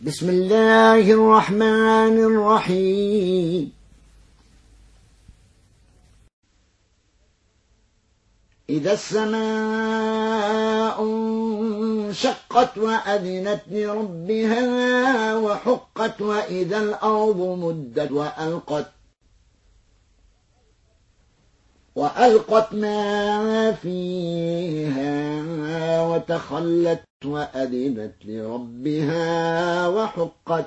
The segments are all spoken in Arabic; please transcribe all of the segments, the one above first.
بسم الله الرحمن الرحيم. إذا السماء انشقت وأذنت لربها وحقت وإذا الأرض مدت وألقت وألقت ما فيها وتخلت وأذنت لربها وحقت.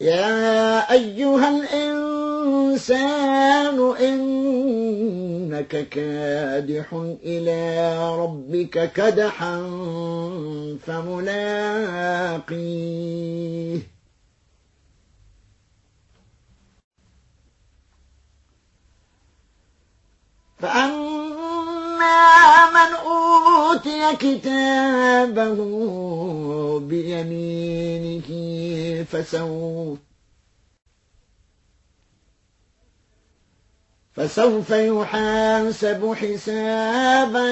يا أيها الإنسان إنك كادح إلى ربك كدحا فملاقيه. فأما من أوتي كتابه بيمينه فسوف فسوف يحاسب حسابا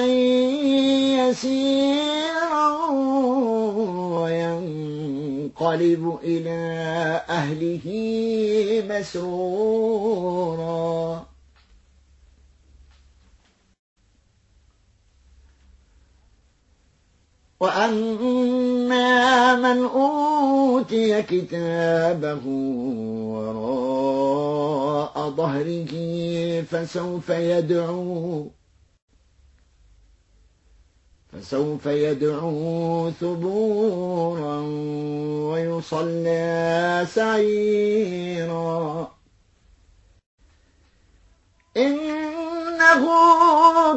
يسيرا وينقلب إلى أهله مسرورا وأما من أوتي كتابه وراء ظهره فسوف يدعو فسوف يدعو ثبورا ويصلى سعيرا إنه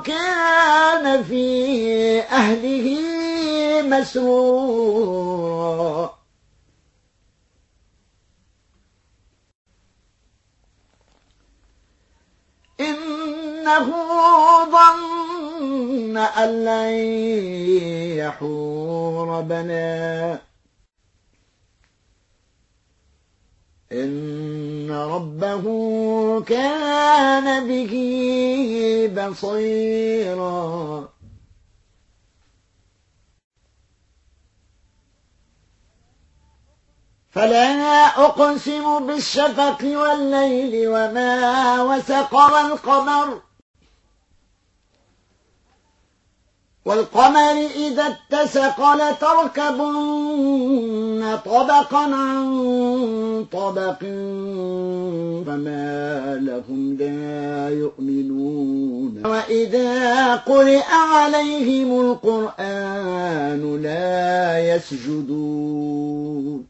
كان في أهله مسرورا إنه ظن أن لن يحور بنا. إن ربه كان به بصيراً. فلا أقسم بالشفق والليل وما وسق والقمر. والقمر إذا اتسق لتركبن طبقا عن طبق فما لهم لا يؤمنون. وإذا قرئ عليهم القرآن لا يسجدون.